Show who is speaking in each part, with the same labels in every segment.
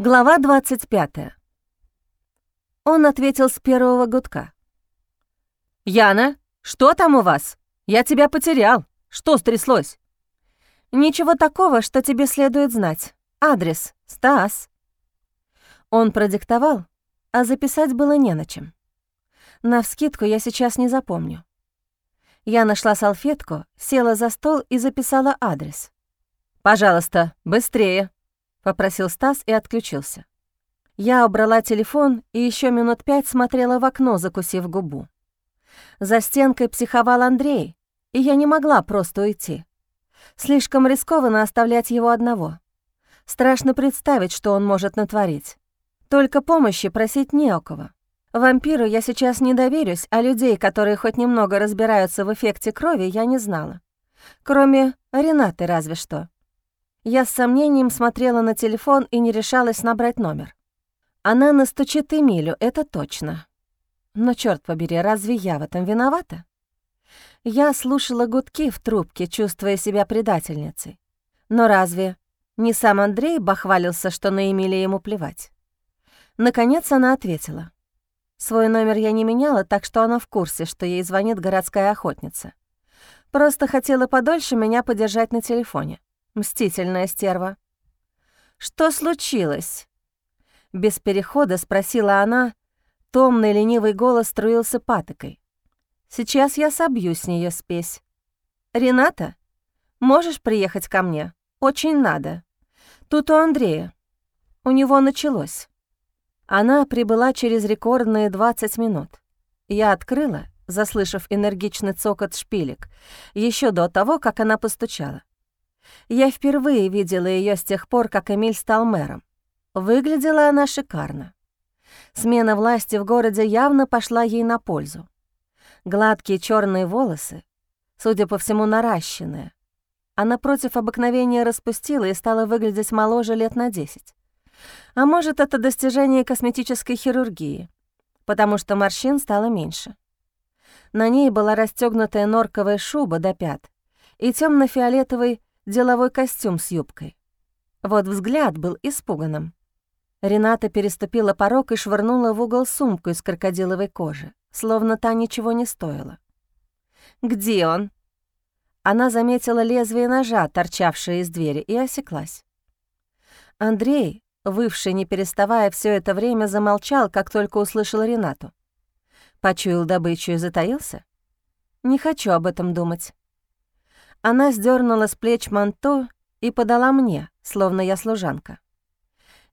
Speaker 1: Глава 25. Он ответил с первого гудка. «Яна, что там у вас? Я тебя потерял. Что стряслось?» «Ничего такого, что тебе следует знать. Адрес. Стас». Он продиктовал, а записать было не на чем. Навскидку я сейчас не запомню. Я нашла салфетку, села за стол и записала адрес. «Пожалуйста, быстрее», — попросил Стас и отключился. Я убрала телефон и еще минут пять смотрела в окно, закусив губу. За стенкой психовал Андрей, и я не могла просто уйти. Слишком рискованно оставлять его одного. Страшно представить, что он может натворить. Только помощи просить не у кого. Вампиру я сейчас не доверюсь, а людей, которые хоть немного разбираются в эффекте крови, я не знала. Кроме Ренаты разве что. Я с сомнением смотрела на телефон и не решалась набрать номер. Она настучит Эмилю, это точно. Но, черт побери, разве я в этом виновата? Я слушала гудки в трубке, чувствуя себя предательницей. Но разве не сам Андрей бахвалился, что на Эмилия ему плевать? Наконец она ответила. Свой номер я не меняла, так что она в курсе, что ей звонит городская охотница. Просто хотела подольше меня подержать на телефоне. Мстительная стерва. «Что случилось?» Без перехода спросила она. Томный ленивый голос струился патокой. «Сейчас я собью с нее спесь. Рената, можешь приехать ко мне? Очень надо. Тут у Андрея. У него началось». Она прибыла через рекордные 20 минут. Я открыла, заслышав энергичный цокот шпилек, еще до того, как она постучала. Я впервые видела ее с тех пор, как Эмиль стал мэром. Выглядела она шикарно. Смена власти в городе явно пошла ей на пользу. Гладкие черные волосы, судя по всему, наращенные. Она против обыкновения распустила и стала выглядеть моложе лет на десять. А может, это достижение косметической хирургии, потому что морщин стало меньше. На ней была расстегнутая норковая шуба до пят и темно фиолетовый деловой костюм с юбкой. Вот взгляд был испуганным. Рената переступила порог и швырнула в угол сумку из крокодиловой кожи, словно та ничего не стоила. «Где он?» Она заметила лезвие ножа, торчавшее из двери, и осеклась. Андрей, вывший не переставая все это время, замолчал, как только услышал Ренату. Почуял добычу и затаился? Не хочу об этом думать. Она сдернула с плеч манто и подала мне, словно я служанка.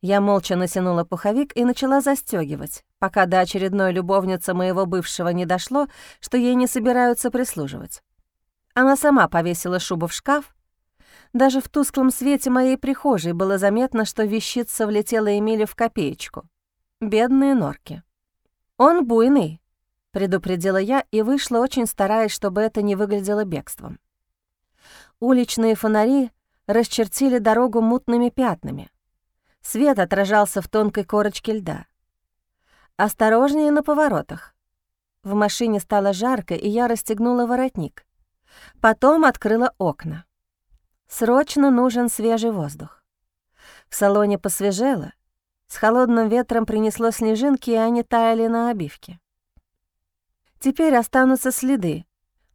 Speaker 1: Я молча натянула пуховик и начала застегивать, пока до очередной любовницы моего бывшего не дошло, что ей не собираются прислуживать. Она сама повесила шубу в шкаф. Даже в тусклом свете моей прихожей было заметно, что вещица влетела Эмилю в копеечку. Бедные норки. «Он буйный», — предупредила я и вышла, очень стараясь, чтобы это не выглядело бегством. Уличные фонари расчертили дорогу мутными пятнами. Свет отражался в тонкой корочке льда. «Осторожнее на поворотах». В машине стало жарко, и я расстегнула воротник. Потом открыла окна. Срочно нужен свежий воздух. В салоне посвежело, с холодным ветром принесло снежинки, и они таяли на обивке. Теперь останутся следы,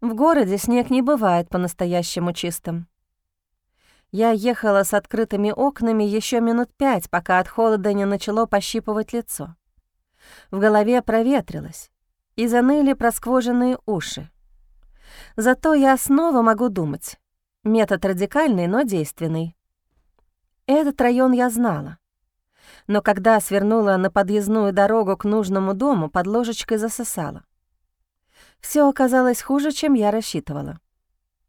Speaker 1: в городе снег не бывает по-настоящему чистым. Я ехала с открытыми окнами еще минут пять, пока от холода не начало пощипывать лицо. В голове проветрилось, и заныли просквоженные уши. Зато я снова могу думать. Метод радикальный, но действенный. Этот район я знала. Но когда свернула на подъездную дорогу к нужному дому, под ложечкой засосала. Все оказалось хуже, чем я рассчитывала.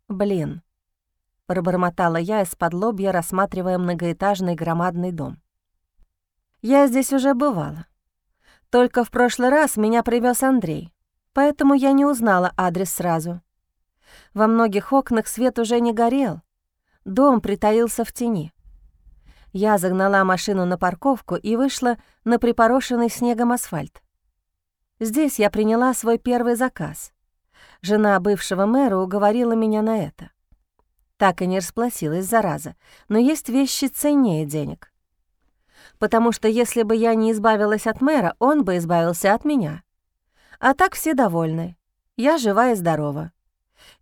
Speaker 1: «Блин», — пробормотала я из-под лобья, рассматривая многоэтажный громадный дом. «Я здесь уже бывала. Только в прошлый раз меня привез Андрей, поэтому я не узнала адрес сразу. Во многих окнах свет уже не горел, дом притаился в тени. Я загнала машину на парковку и вышла на припорошенный снегом асфальт. Здесь я приняла свой первый заказ. Жена бывшего мэра уговорила меня на это. Так и не расплатилась, зараза, но есть вещи ценнее денег. Потому что если бы я не избавилась от мэра, он бы избавился от меня. А так все довольны. Я жива и здорова.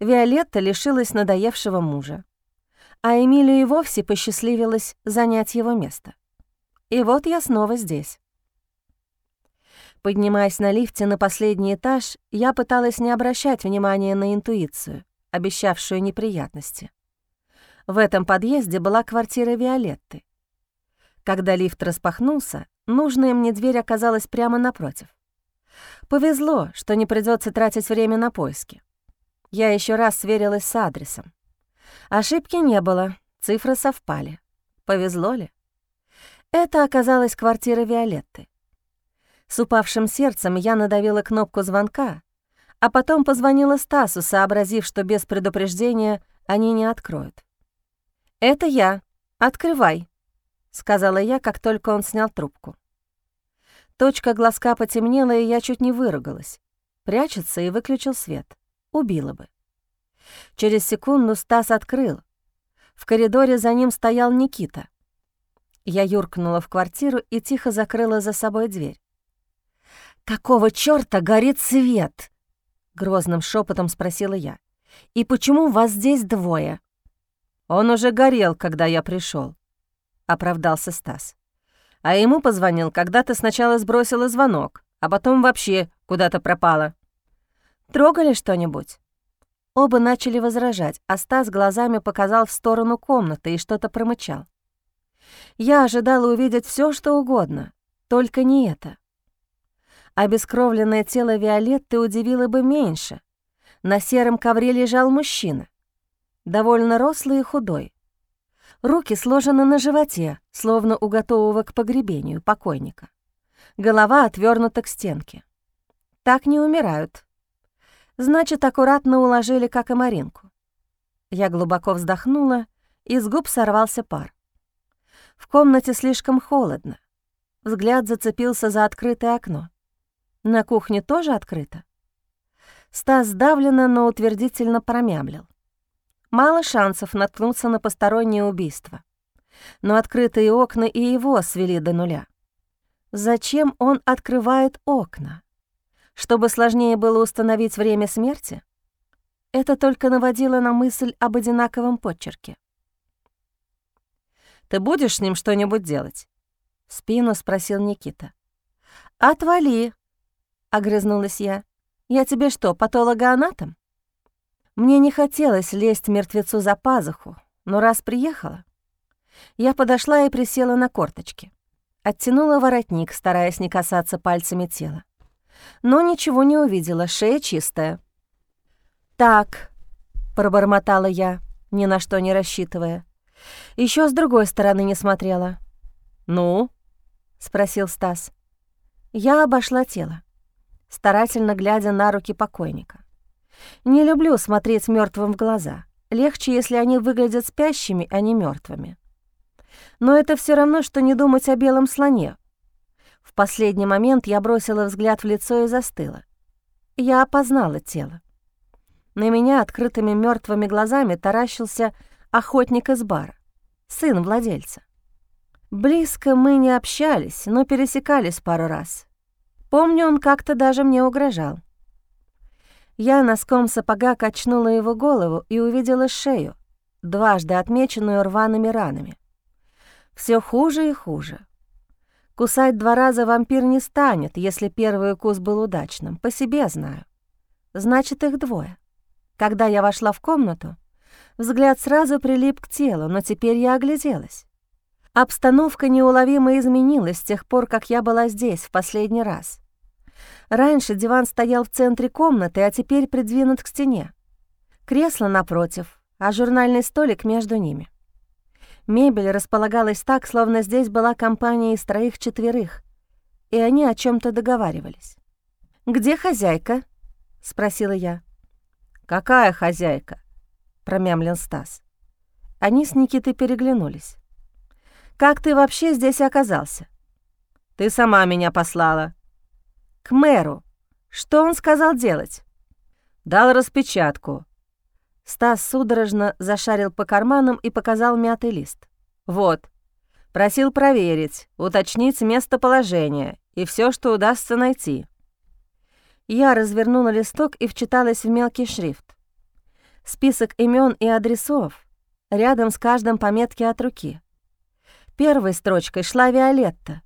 Speaker 1: Виолетта лишилась надоевшего мужа. А Эмилию и вовсе посчастливилось занять его место. И вот я снова здесь. Поднимаясь на лифте на последний этаж, я пыталась не обращать внимания на интуицию, обещавшую неприятности. В этом подъезде была квартира Виолетты. Когда лифт распахнулся, нужная мне дверь оказалась прямо напротив. Повезло, что не придется тратить время на поиски. Я еще раз сверилась с адресом. Ошибки не было, цифры совпали. Повезло ли? Это оказалась квартира Виолетты. С упавшим сердцем я надавила кнопку звонка, а потом позвонила Стасу, сообразив, что без предупреждения они не откроют. «Это я. Открывай», — сказала я, как только он снял трубку. Точка глазка потемнела, и я чуть не выругалась. Прячется и выключил свет. Убила бы. Через секунду Стас открыл. В коридоре за ним стоял Никита. Я юркнула в квартиру и тихо закрыла за собой дверь. «Какого чёрта горит свет?» — грозным шепотом спросила я. «И почему вас здесь двое?» «Он уже горел, когда я пришел, оправдался Стас. «А ему позвонил, когда ты сначала сбросила звонок, а потом вообще куда-то пропала». «Трогали что-нибудь?» Оба начали возражать, а Стас глазами показал в сторону комнаты и что-то промычал. Я ожидала увидеть все, что угодно, только не это. Обескровленное тело Виолетты удивило бы меньше. На сером ковре лежал мужчина. Довольно рослый и худой. Руки сложены на животе, словно у готового к погребению покойника. Голова отвернута к стенке. Так не умирают. Значит, аккуратно уложили, как и Маринку. Я глубоко вздохнула, и с губ сорвался пар. В комнате слишком холодно. Взгляд зацепился за открытое окно. На кухне тоже открыто? Стас сдавленно, но утвердительно промямлил. Мало шансов наткнуться на постороннее убийство. Но открытые окна и его свели до нуля. Зачем он открывает окна? Чтобы сложнее было установить время смерти? Это только наводило на мысль об одинаковом подчерке. «Ты будешь с ним что-нибудь делать?» — спину спросил Никита. «Отвали!» — огрызнулась я. «Я тебе что, патологоанатом?» Мне не хотелось лезть мертвецу за пазуху, но раз приехала... Я подошла и присела на корточки. Оттянула воротник, стараясь не касаться пальцами тела. Но ничего не увидела, шея чистая. «Так», — пробормотала я, ни на что не рассчитывая. Еще с другой стороны не смотрела. «Ну?» — спросил Стас. Я обошла тело старательно глядя на руки покойника. Не люблю смотреть мертвым в глаза. Легче, если они выглядят спящими, а не мертвыми. Но это все равно, что не думать о белом слоне. В последний момент я бросила взгляд в лицо и застыла. Я опознала тело. На меня открытыми мертвыми глазами таращился охотник из бара, сын владельца. Близко мы не общались, но пересекались пару раз. Помню, он как-то даже мне угрожал. Я носком сапога качнула его голову и увидела шею, дважды отмеченную рваными ранами. Все хуже и хуже. Кусать два раза вампир не станет, если первый укус был удачным, по себе знаю. Значит, их двое. Когда я вошла в комнату, взгляд сразу прилип к телу, но теперь я огляделась. Обстановка неуловимо изменилась с тех пор, как я была здесь в последний раз. Раньше диван стоял в центре комнаты, а теперь придвинут к стене. Кресло напротив, а журнальный столик между ними. Мебель располагалась так, словно здесь была компания из троих-четверых, и они о чем то договаривались. «Где хозяйка?» — спросила я. «Какая хозяйка?» — промямлил Стас. Они с Никитой переглянулись. Как ты вообще здесь оказался?» «Ты сама меня послала». «К мэру. Что он сказал делать?» «Дал распечатку». Стас судорожно зашарил по карманам и показал мятый лист. «Вот, Просил проверить, уточнить местоположение и все, что удастся найти. Я развернула листок и вчиталась в мелкий шрифт. Список имен и адресов, рядом с каждым пометки от руки. Первой строчкой шла Виолетта.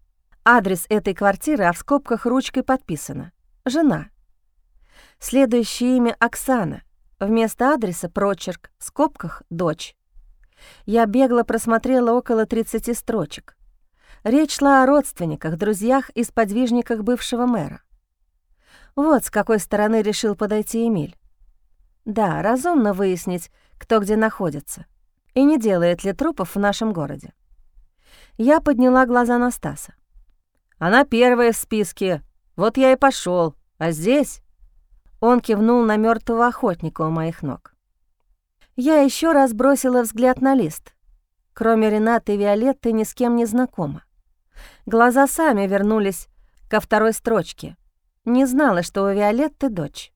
Speaker 1: Адрес этой квартиры, а в скобках ручкой подписано. Жена. Следующее имя Оксана. Вместо адреса прочерк, в скобках «дочь». Я бегло просмотрела около 30 строчек. Речь шла о родственниках, друзьях и сподвижниках бывшего мэра. Вот с какой стороны решил подойти Эмиль. Да, разумно выяснить, кто где находится, и не делает ли трупов в нашем городе. Я подняла глаза на Стаса. «Она первая в списке, вот я и пошел, а здесь...» Он кивнул на мертвого охотника у моих ног. Я еще раз бросила взгляд на лист. Кроме Ренаты и Виолетты ни с кем не знакома. Глаза сами вернулись ко второй строчке. Не знала, что у Виолетты дочь.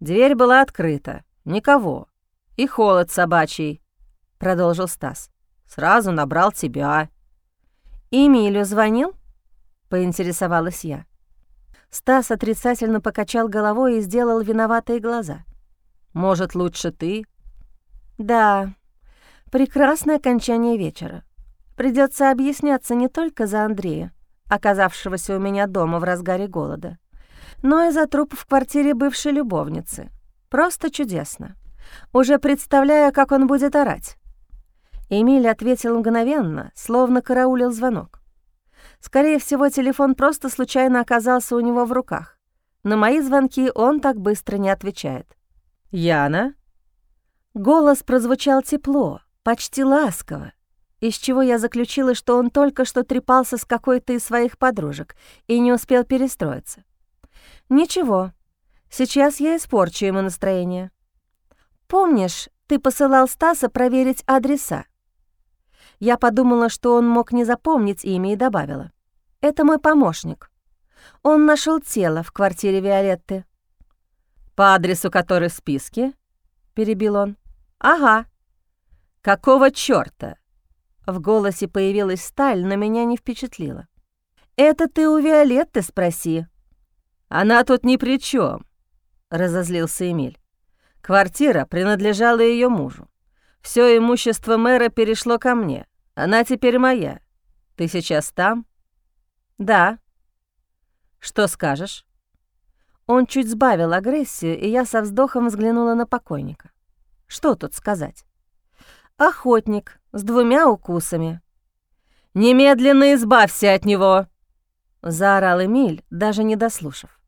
Speaker 1: Дверь была открыта. Никого. И холод собачий, — продолжил Стас. Сразу набрал тебя. «Эмилю звонил?» — поинтересовалась я. Стас отрицательно покачал головой и сделал виноватые глаза. «Может, лучше ты?» Да, прекрасное окончание вечера. Придется объясняться не только за Андрея, оказавшегося у меня дома в разгаре голода, но и за труп в квартире бывшей любовницы. Просто чудесно. Уже представляю, как он будет орать. Эмиль ответил мгновенно, словно караулил звонок. Скорее всего, телефон просто случайно оказался у него в руках. На мои звонки он так быстро не отвечает. «Яна?» Голос прозвучал тепло, почти ласково, из чего я заключила, что он только что трепался с какой-то из своих подружек и не успел перестроиться. «Ничего, сейчас я испорчу ему настроение. Помнишь, ты посылал Стаса проверить адреса?» Я подумала, что он мог не запомнить имя и добавила. «Это мой помощник. Он нашел тело в квартире Виолетты». «По адресу, который в списке?» — перебил он. «Ага». «Какого чёрта?» В голосе появилась сталь, но меня не впечатлила. «Это ты у Виолетты спроси». «Она тут ни при чем, разозлился Эмиль. «Квартира принадлежала ее мужу. Все имущество мэра перешло ко мне. Она теперь моя. Ты сейчас там?» «Да». «Что скажешь?» Он чуть сбавил агрессию, и я со вздохом взглянула на покойника. Что тут сказать? Охотник с двумя укусами. «Немедленно избавься от него!» — заорал Эмиль, даже не дослушав.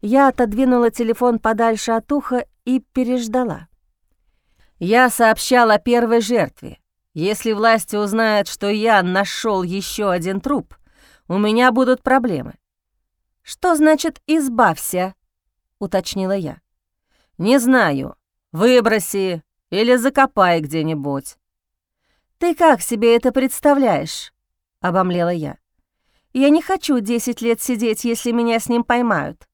Speaker 1: Я отодвинула телефон подальше от уха и переждала. Я сообщал о первой жертве. Если власти узнают, что я нашел еще один труп, у меня будут проблемы. «Что значит «избавься»?» — уточнила я. «Не знаю. Выброси или закопай где-нибудь». «Ты как себе это представляешь?» — обомлела я. «Я не хочу десять лет сидеть, если меня с ним поймают».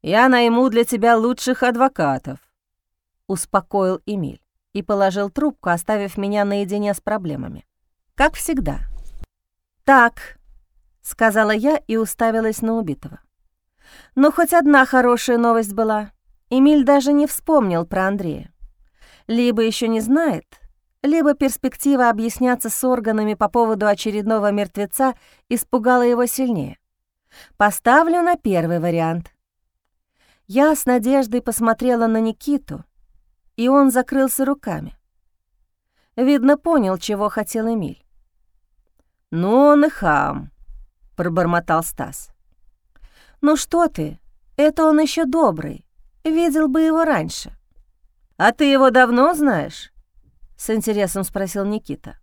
Speaker 1: «Я найму для тебя лучших адвокатов», — успокоил Эмиль и положил трубку, оставив меня наедине с проблемами. Как всегда. «Так», — сказала я и уставилась на убитого. «Ну, хоть одна хорошая новость была. Эмиль даже не вспомнил про Андрея. Либо еще не знает, либо перспектива объясняться с органами по поводу очередного мертвеца испугала его сильнее. Поставлю на первый вариант. Я с надеждой посмотрела на Никиту, и он закрылся руками. Видно, понял, чего хотел Эмиль. «Ну он и хам», — пробормотал Стас. «Ну что ты, это он еще добрый, Видел бы его раньше. «А ты его давно знаешь?» — с интересом спросил Никита.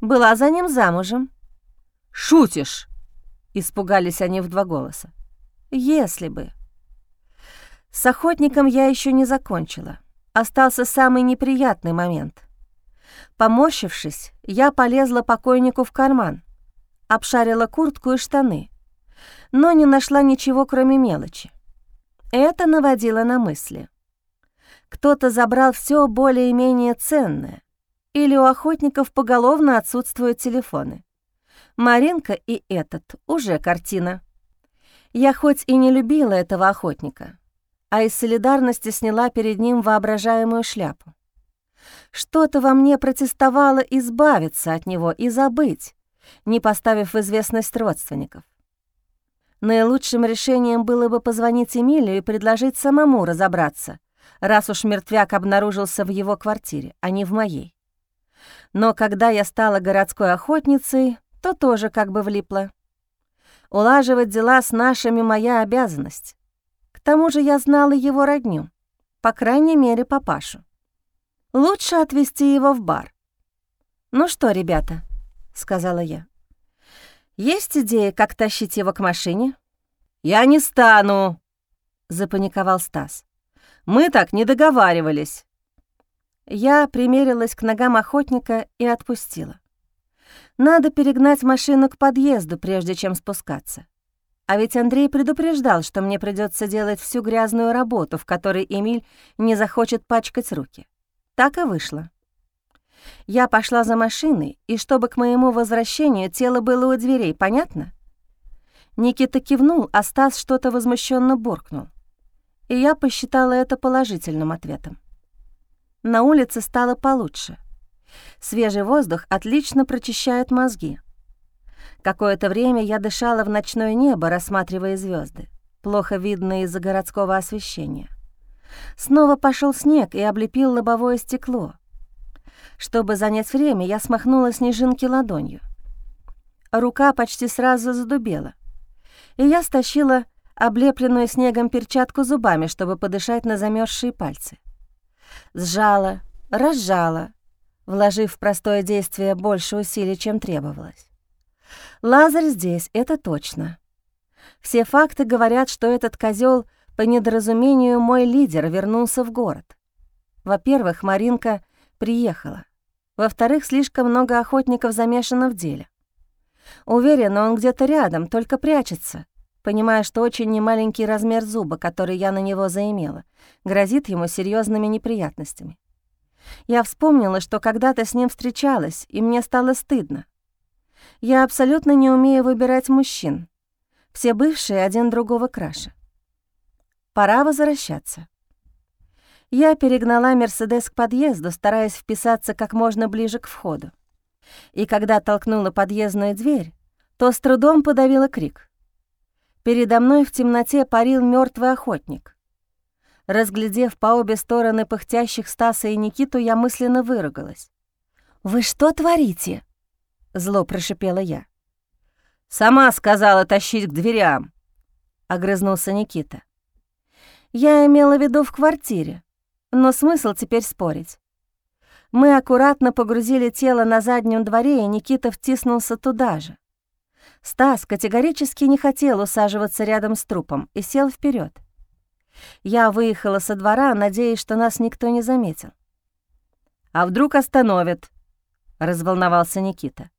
Speaker 1: «Была за ним замужем». «Шутишь!» — испугались они в два голоса. «Если бы». С охотником я еще не закончила. Остался самый неприятный момент. Поморщившись, я полезла покойнику в карман, обшарила куртку и штаны, но не нашла ничего, кроме мелочи. Это наводило на мысли. Кто-то забрал все более-менее ценное, или у охотников поголовно отсутствуют телефоны. Маринка и этот уже картина. Я хоть и не любила этого охотника, а из солидарности сняла перед ним воображаемую шляпу. Что-то во мне протестовало избавиться от него и забыть, не поставив в известность родственников. Наилучшим решением было бы позвонить Эмилию и предложить самому разобраться, раз уж мертвяк обнаружился в его квартире, а не в моей. Но когда я стала городской охотницей, то тоже как бы влипла. Улаживать дела с нашими — моя обязанность. Тому же я знала его родню, по крайней мере, папашу. Лучше отвезти его в бар. «Ну что, ребята», — сказала я, — «есть идея, как тащить его к машине?» «Я не стану», — запаниковал Стас. «Мы так не договаривались». Я примерилась к ногам охотника и отпустила. Надо перегнать машину к подъезду, прежде чем спускаться. А ведь Андрей предупреждал, что мне придется делать всю грязную работу, в которой Эмиль не захочет пачкать руки. Так и вышло. Я пошла за машиной, и чтобы к моему возвращению тело было у дверей, понятно? Никита кивнул, а Стас что-то возмущенно буркнул. И я посчитала это положительным ответом. На улице стало получше. Свежий воздух отлично прочищает мозги. Какое-то время я дышала в ночное небо, рассматривая звезды, плохо видные из-за городского освещения. Снова пошел снег и облепил лобовое стекло. Чтобы занять время, я смахнула снежинки ладонью. Рука почти сразу задубела, и я стащила облепленную снегом перчатку зубами, чтобы подышать на замерзшие пальцы. Сжала, разжала, вложив в простое действие больше усилий, чем требовалось. Лазарь здесь, это точно. Все факты говорят, что этот козел по недоразумению мой лидер вернулся в город. Во-первых, Маринка приехала. Во-вторых, слишком много охотников замешано в деле. Уверена, он где-то рядом, только прячется, понимая, что очень немаленький размер зуба, который я на него заимела, грозит ему серьезными неприятностями. Я вспомнила, что когда-то с ним встречалась, и мне стало стыдно. Я абсолютно не умею выбирать мужчин. Все бывшие один другого краше. Пора возвращаться. Я перегнала «Мерседес» к подъезду, стараясь вписаться как можно ближе к входу. И когда толкнула подъездную дверь, то с трудом подавила крик. Передо мной в темноте парил мертвый охотник. Разглядев по обе стороны пыхтящих Стаса и Никиту, я мысленно выругалась. «Вы что творите?» — зло прошипела я. «Сама сказала тащить к дверям», — огрызнулся Никита. «Я имела в виду в квартире, но смысл теперь спорить. Мы аккуратно погрузили тело на заднем дворе, и Никита втиснулся туда же. Стас категорически не хотел усаживаться рядом с трупом и сел вперед. Я выехала со двора, надеясь, что нас никто не заметил. «А вдруг остановят?» — разволновался Никита.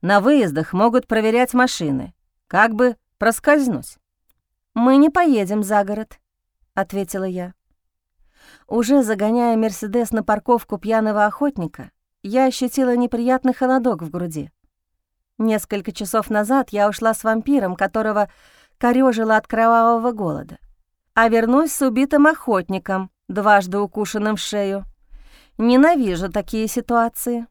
Speaker 1: «На выездах могут проверять машины. Как бы проскользнуть». «Мы не поедем за город», — ответила я. Уже загоняя «Мерседес» на парковку пьяного охотника, я ощутила неприятный холодок в груди. Несколько часов назад я ушла с вампиром, которого корёжило от кровавого голода а вернусь с убитым охотником, дважды укушенным в шею. Ненавижу такие ситуации.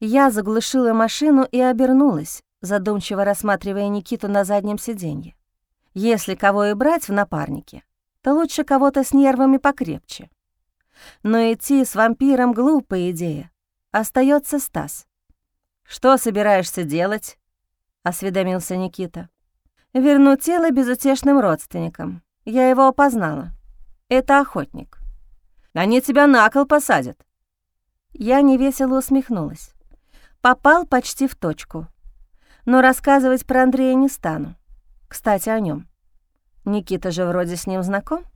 Speaker 1: Я заглушила машину и обернулась, задумчиво рассматривая Никиту на заднем сиденье. Если кого и брать в напарнике, то лучше кого-то с нервами покрепче. Но идти с вампиром — глупая идея. Остается Стас. «Что собираешься делать?» — осведомился Никита. «Верну тело безутешным родственникам. Я его опознала. Это охотник. Они тебя на кол посадят. Я невесело усмехнулась. Попал почти в точку. Но рассказывать про Андрея не стану. Кстати, о нем. Никита же вроде с ним знаком.